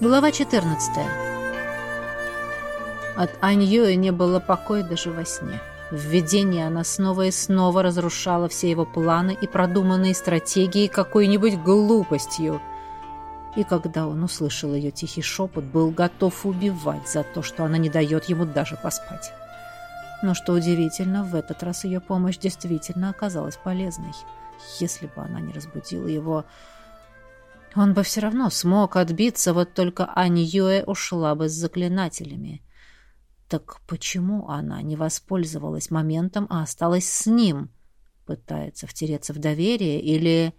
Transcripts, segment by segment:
Глава 14. От Аньюэ не было покоя даже во сне. В видении она снова и снова разрушала все его планы и продуманные стратегии какой-нибудь глупостью. И когда он услышал ее тихий шепот, был готов убивать за то, что она не дает ему даже поспать. Но что удивительно, в этот раз ее помощь действительно оказалась полезной. Если бы она не разбудила его, он бы все равно смог отбиться, вот только Ань Юэ ушла бы с заклинателями. Так почему она не воспользовалась моментом, а осталась с ним? Пытается втереться в доверие или...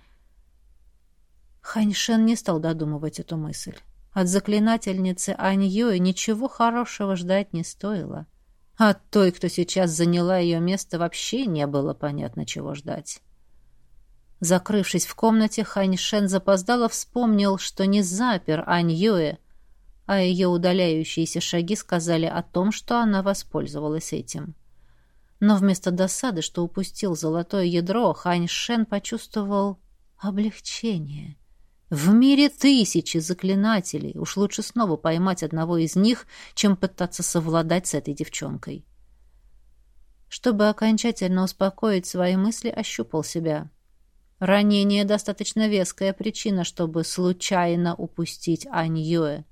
Ханьшен не стал додумывать эту мысль. От заклинательницы Ань Юэ ничего хорошего ждать не стоило. От той, кто сейчас заняла ее место, вообще не было понятно, чего ждать. Закрывшись в комнате, Хань Шен запоздало вспомнил, что не запер Ань Юэ, а ее удаляющиеся шаги сказали о том, что она воспользовалась этим. Но вместо досады, что упустил золотое ядро, Хань Шен почувствовал облегчение. В мире тысячи заклинателей. Уж лучше снова поймать одного из них, чем пытаться совладать с этой девчонкой. Чтобы окончательно успокоить свои мысли, ощупал себя. Ранение — достаточно веская причина, чтобы случайно упустить Ань Юэ.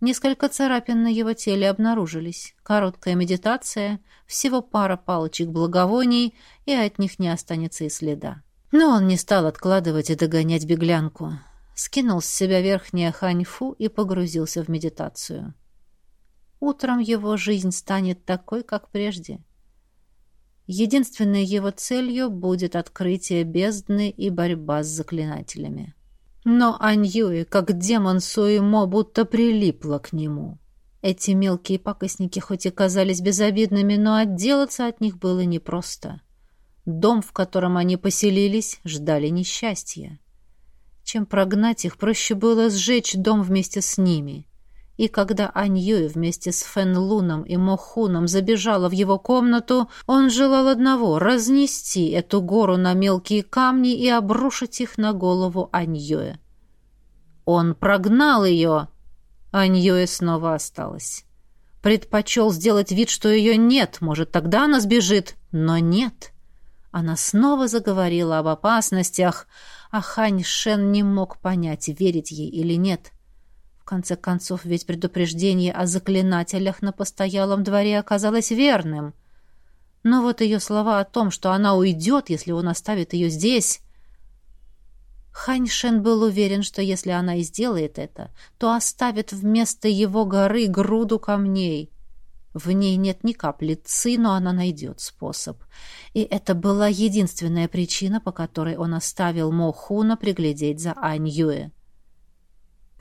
Несколько царапин на его теле обнаружились. Короткая медитация, всего пара палочек благовоний, и от них не останется и следа. Но он не стал откладывать и догонять беглянку. Скинул с себя верхнее ханьфу и погрузился в медитацию. Утром его жизнь станет такой, как прежде — Единственной его целью будет открытие бездны и борьба с заклинателями. Но Аньюи, как демон Суимо, будто прилипла к нему. Эти мелкие пакостники хоть и казались безобидными, но отделаться от них было непросто. Дом, в котором они поселились, ждали несчастья. Чем прогнать их, проще было сжечь дом вместе с ними. И когда Аньюй вместе с Фэн Луном и Мохуном забежала в его комнату, он желал одного — разнести эту гору на мелкие камни и обрушить их на голову Аньюэ. Он прогнал ее. Аньюэ снова осталась. Предпочел сделать вид, что ее нет, может, тогда она сбежит, но нет. Она снова заговорила об опасностях, а Хань Шен не мог понять, верить ей или нет — в конце концов, ведь предупреждение о заклинателях на постоялом дворе оказалось верным. Но вот ее слова о том, что она уйдет, если он оставит ее здесь... Хань Шен был уверен, что если она и сделает это, то оставит вместо его горы груду камней. В ней нет ни капли ци, но она найдет способ. И это была единственная причина, по которой он оставил Мо Хуна приглядеть за Ань Юэ.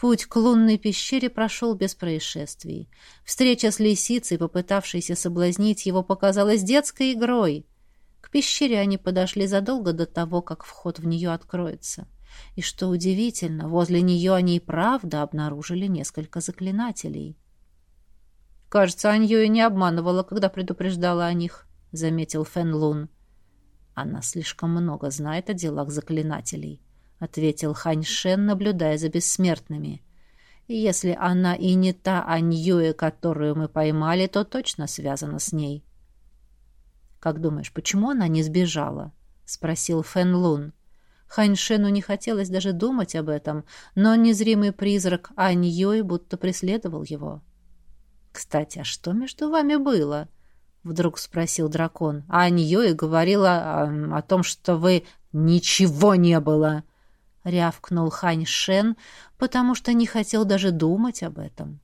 Путь к лунной пещере прошел без происшествий. Встреча с лисицей, попытавшейся соблазнить его, показалась детской игрой. К пещере они подошли задолго до того, как вход в нее откроется. И что удивительно, возле нее они и правда обнаружили несколько заклинателей. «Кажется, Аньюэ не обманывала, когда предупреждала о них», — заметил Фэн Лун. «Она слишком много знает о делах заклинателей» ответил Хань Шен, наблюдая за бессмертными. если она и не та Аньюэ, которую мы поймали, то точно связана с ней. Как думаешь, почему она не сбежала? спросил Фэн Лун. Хань Шену не хотелось даже думать об этом, но незримый призрак Ань Юй будто преследовал его. «Кстати, а что между вами было?» — вдруг спросил дракон. «Ань Юй говорила о, о том, что вы...» «Ничего не было!» — рявкнул Хань Шен, потому что не хотел даже думать об этом.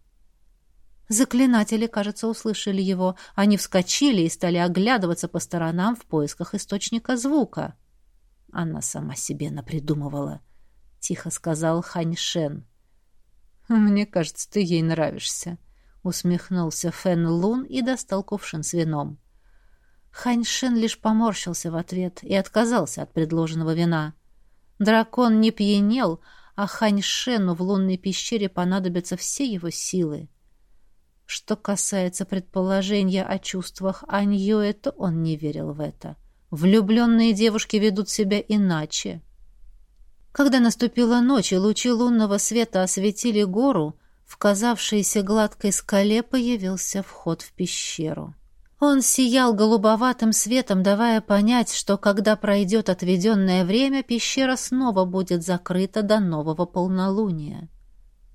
Заклинатели, кажется, услышали его. Они вскочили и стали оглядываться по сторонам в поисках источника звука. Она сама себе напридумывала, — тихо сказал Хань Шен. «Мне кажется, ты ей нравишься», — усмехнулся Фэн Лун и достал кувшин с вином. Хань Шен лишь поморщился в ответ и отказался от предложенного вина. Дракон не пьянел, а Ханьшену в лунной пещере понадобятся все его силы. Что касается предположения о чувствах Аньюэ, то он не верил в это. Влюбленные девушки ведут себя иначе. Когда наступила ночь и лучи лунного света осветили гору, в казавшейся гладкой скале появился вход в пещеру. Он сиял голубоватым светом, давая понять, что когда пройдет отведенное время, пещера снова будет закрыта до нового полнолуния.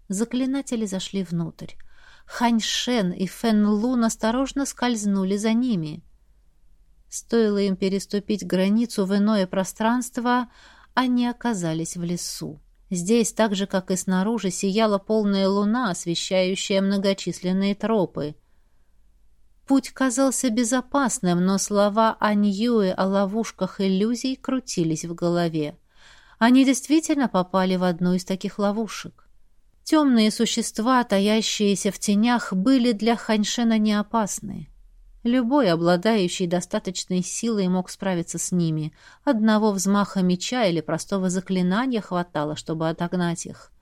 Заклинатели зашли внутрь. Ханьшен и Фэн Лун осторожно скользнули за ними. Стоило им переступить границу в иное пространство, они оказались в лесу. Здесь, так же, как и снаружи, сияла полная луна, освещающая многочисленные тропы. Путь казался безопасным, но слова Аньюи о ловушках иллюзий крутились в голове. Они действительно попали в одну из таких ловушек. Темные существа, таящиеся в тенях, были для Ханьшена не опасны. Любой, обладающий достаточной силой, мог справиться с ними. Одного взмаха меча или простого заклинания хватало, чтобы отогнать их.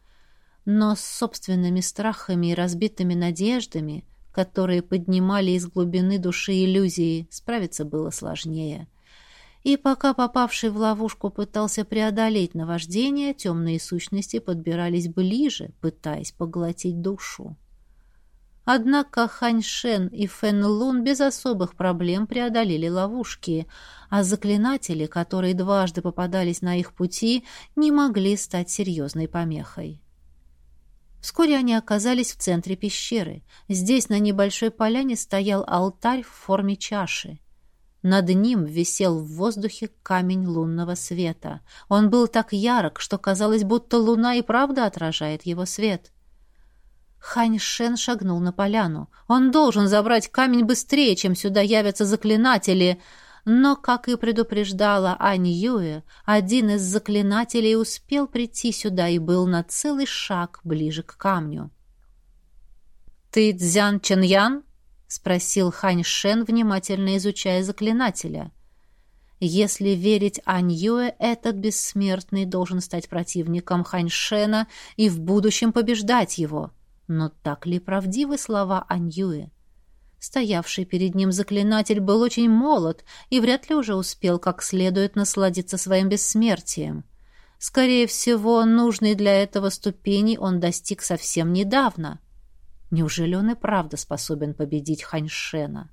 Но с собственными страхами и разбитыми надеждами которые поднимали из глубины души иллюзии, справиться было сложнее. И пока попавший в ловушку пытался преодолеть наваждение, темные сущности подбирались ближе, пытаясь поглотить душу. Однако Хань Шен и Фэн Лун без особых проблем преодолели ловушки, а заклинатели, которые дважды попадались на их пути, не могли стать серьезной помехой. Вскоре они оказались в центре пещеры. Здесь на небольшой поляне стоял алтарь в форме чаши. Над ним висел в воздухе камень лунного света. Он был так ярок, что казалось, будто луна и правда отражает его свет. Хань Шен шагнул на поляну. Он должен забрать камень быстрее, чем сюда явятся заклинатели — но, как и предупреждала Ань Юэ, один из заклинателей успел прийти сюда и был на целый шаг ближе к камню. «Ты Цзян Ченьян?» — спросил Хань Шен, внимательно изучая заклинателя. Если верить Ань Юэ, этот бессмертный должен стать противником Хань Шена и в будущем побеждать его. Но так ли правдивы слова Ань Юэ? Стоявший перед ним заклинатель был очень молод и вряд ли уже успел как следует насладиться своим бессмертием. Скорее всего, нужной для этого ступени он достиг совсем недавно. Неужели он и правда способен победить Ханьшена?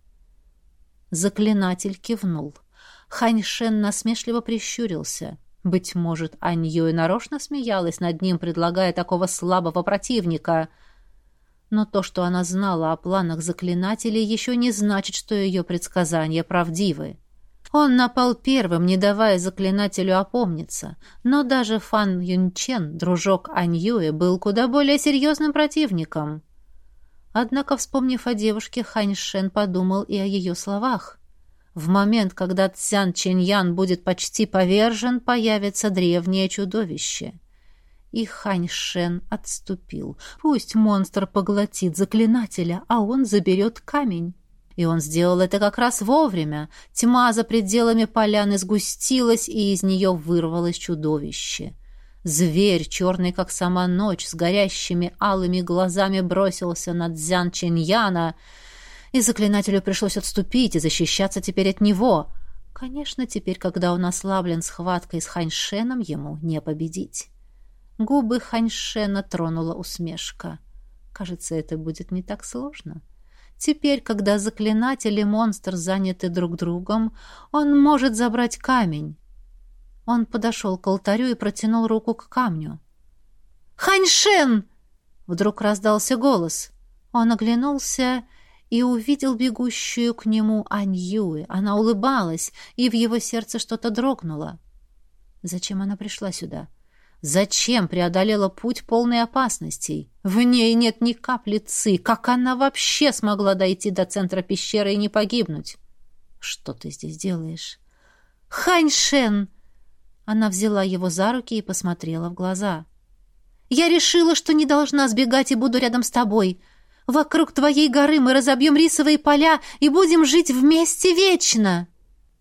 Заклинатель кивнул. Ханьшен насмешливо прищурился. Быть может, Аньюэ нарочно смеялась над ним, предлагая такого слабого противника — но то, что она знала о планах заклинателей, еще не значит, что ее предсказания правдивы. Он напал первым, не давая заклинателю опомниться, но даже Фан Юнчен, дружок Аньюэ, был куда более серьезным противником. Однако, вспомнив о девушке, Хань Шен подумал и о ее словах. В момент, когда Цзян Чэньян будет почти повержен, появится древнее чудовище — и Хань Шен отступил. Пусть монстр поглотит заклинателя, а он заберет камень. И он сделал это как раз вовремя. Тьма за пределами поляны сгустилась, и из нее вырвалось чудовище. Зверь, черный как сама ночь, с горящими алыми глазами бросился на Дзян Ченьяна, и заклинателю пришлось отступить и защищаться теперь от него. Конечно, теперь, когда он ослаблен схваткой с Ханьшеном, ему не победить. Губы Ханьшена тронула усмешка. Кажется, это будет не так сложно. Теперь, когда заклинатель и монстр заняты друг другом, он может забрать камень. Он подошел к алтарю и протянул руку к камню. «Ханьшен!» — вдруг раздался голос. Он оглянулся и увидел бегущую к нему Аньюэ. Она улыбалась, и в его сердце что-то дрогнуло. Зачем она пришла сюда? — Зачем преодолела путь полной опасностей? В ней нет ни капли ци. Как она вообще смогла дойти до центра пещеры и не погибнуть? Что ты здесь делаешь? Ханьшен! Она взяла его за руки и посмотрела в глаза. Я решила, что не должна сбегать и буду рядом с тобой. Вокруг твоей горы мы разобьем рисовые поля и будем жить вместе вечно.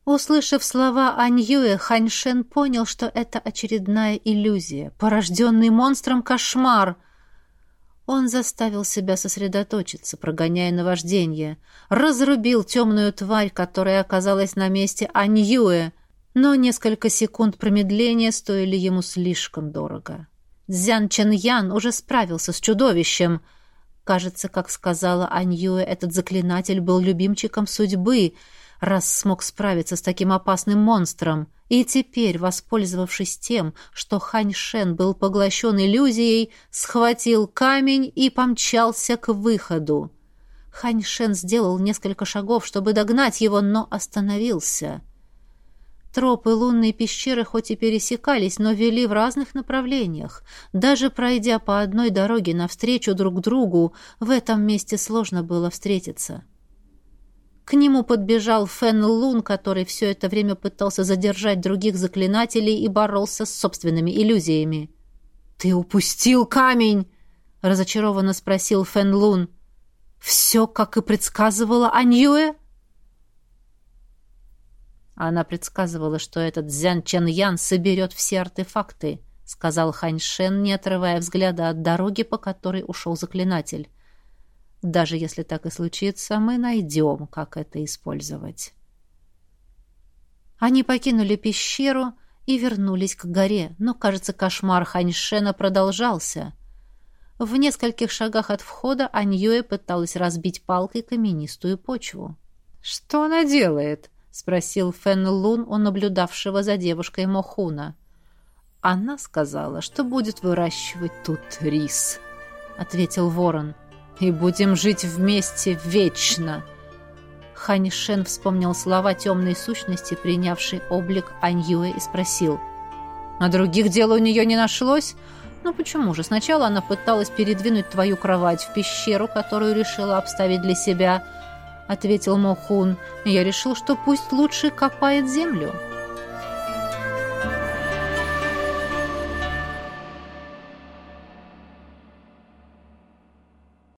Услышав слова Аньюэ, Ханьшен понял, что это очередная иллюзия, порожденный монстром кошмар. Он заставил себя сосредоточиться, прогоняя наваждение, разрубил темную тварь, которая оказалась на месте Аньюэ, Но несколько секунд промедления стоили ему слишком дорого. Цзян Чен уже справился с чудовищем. Кажется, как сказала Аньюэ, этот заклинатель был любимчиком судьбы, раз смог справиться с таким опасным монстром. И теперь, воспользовавшись тем, что Хань Шен был поглощен иллюзией, схватил камень и помчался к выходу. Хань Шен сделал несколько шагов, чтобы догнать его, но остановился — Тропы лунной пещеры хоть и пересекались, но вели в разных направлениях. Даже пройдя по одной дороге навстречу друг другу, в этом месте сложно было встретиться. К нему подбежал Фэн Лун, который все это время пытался задержать других заклинателей и боролся с собственными иллюзиями. «Ты упустил камень!» — разочарованно спросил Фэн Лун. «Все, как и предсказывала Аньюэ?» Она предсказывала, что этот Зян Чен Ян соберет все артефакты, сказал Хань Шен, не отрывая взгляда от дороги, по которой ушел заклинатель. Даже если так и случится, мы найдем, как это использовать. Они покинули пещеру и вернулись к горе, но, кажется, кошмар Ханьшена продолжался. В нескольких шагах от входа Аньюэ пыталась разбить палкой каменистую почву. «Что она делает?» — спросил Фэн Лун у наблюдавшего за девушкой Мохуна. «Она сказала, что будет выращивать тут рис», — ответил ворон. «И будем жить вместе вечно». Хань Шен вспомнил слова темной сущности, принявшей облик Аньюэ, и спросил. «А других дел у нее не нашлось?» «Ну почему же? Сначала она пыталась передвинуть твою кровать в пещеру, которую решила обставить для себя, — ответил Мохун. «Я решил, что пусть лучше копает землю».